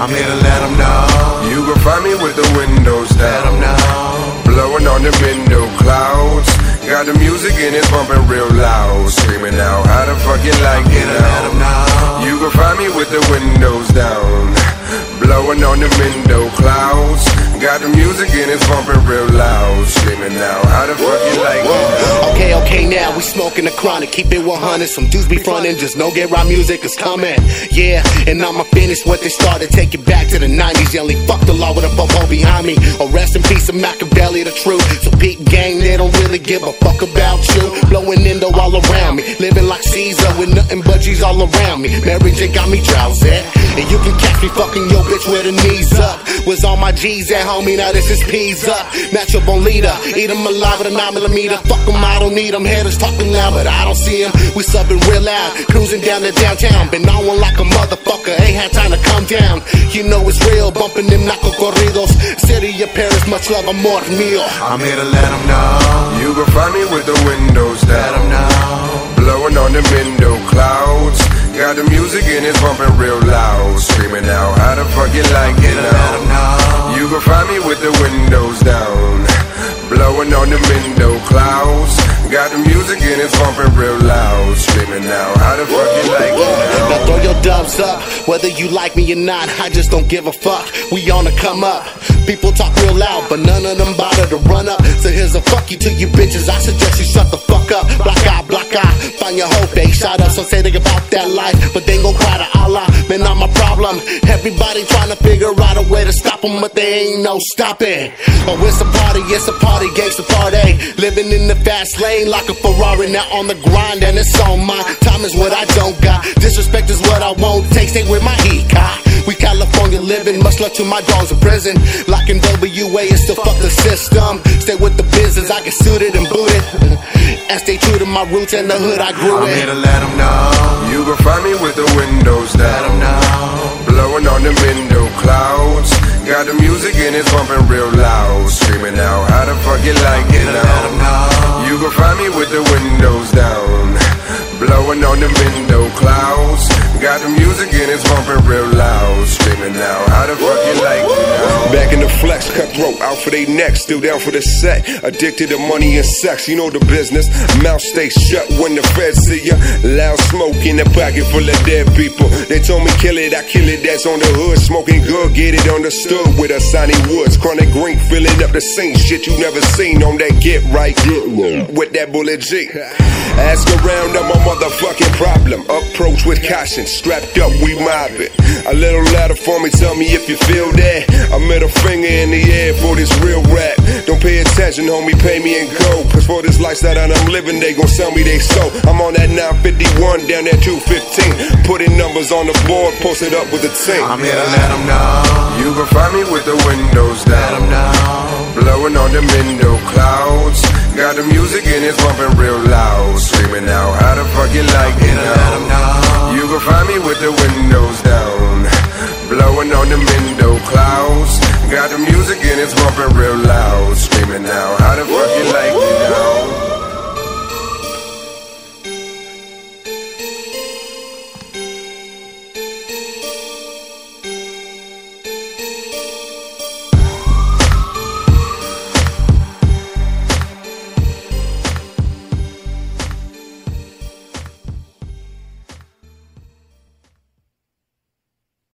I'm here to let them know. You can find me with the windows Let down. them know. Blowing on the window clouds. Got the music and it's bumping real loud. Screaming out, how the fuck you like it Here to let them know. You can find me with the windows down. Blowing on the window real loud. Screaming out, how the fuck you like it? Okay, okay, now we smoking the chronic. Keep it 100. Some dudes be frontin', just know get right music is coming. Yeah, and I'ma finish what they started. Take it back to the 90s. Yelling, fuck the law with a popo behind me. Or rest in peace of Machiavelli, the truth. So big gang, they don't really give a fuck about you. Blowing indo all around me. Living like Caesar with nothing but G's all around me. Mary J got me drowsy. And fucking your bitch with her knees up. Was all my G's at homie, now this is P's up. Natural born leader, eat eat 'em alive with a 9 millimeter. Fuck 'em, I don't need need 'em. Haters talking loud, but I don't see see 'em. We subbing real loud, cruising down to downtown. Been on one like a motherfucker, ain't had time to calm down. You know it's real, bumping them naco corridos. City of Paris, much love, amor mío. I'm here to let them know. You can find me with the windows down. Out, how the fuck you like it Now now? throw your dubs up, whether you like me or not. I just don't give a fuck. We on the come up. People talk real loud, but none of them bother to run up. So here's a fuck you to you bitches. I suggest you shut the fuck up. Black out, black out. Find your whole face. Shut up. Some say they about that life, but they gon' cry to Allah. I'm a problem. Everybody trying to figure out a way to stop them, but they ain't no stopping. Oh, it's a party, it's a party, gangsta party. Living in the fast lane like a Ferrari. Now on the grind, and it's on my time is what I don't got. Disrespect is what I won't take. Stay with my car. We California living, much love to my dogs in prison. Locking WA is to fuck the system. Stay with the business, I get suited and booted. And stay true to my roots and the hood I grew I'm here to let them know. You can find me with the windows Let down. know. Blowing on the window clouds. Got the music and it's bumping real loud. Screaming out, how the fuck you like it Here to let them now? know. You can find me with the windows down. Blowing on the window clouds. Got the music and it's bumping real loud. Screaming out, how the fuck you like it? Back in the flex, cutthroat, out for they neck, still down for the set. Addicted to money and sex, you know the business. Mouth stay shut when the feds see ya. Loud smoke in the pocket full of dead people. They told me kill it, I kill it, that's on the hood. Smoking good, get it understood with a Sonny Woods. Chronic green, filling up the same shit you never seen on that get right. With that bullet G. Ask around, I'm a motherfucking problem. Approach with caution, strapped up, we mobbing. A little louder for me, tell me if you feel that. I middle finger in the air for this real rap. Don't pay attention, homie, pay me in gold. Cause for this lifestyle that I'm living, they gon' sell me they soul. I'm on that 951 down at 215. Putting numbers on the board, posted up with the team. I'm here to let them know. You can find me with the windows Let them down. know. Blowing on the window clouds. Got the music and it's bumping real loud. Screaming out, how the fuck you like it now? You can find me with the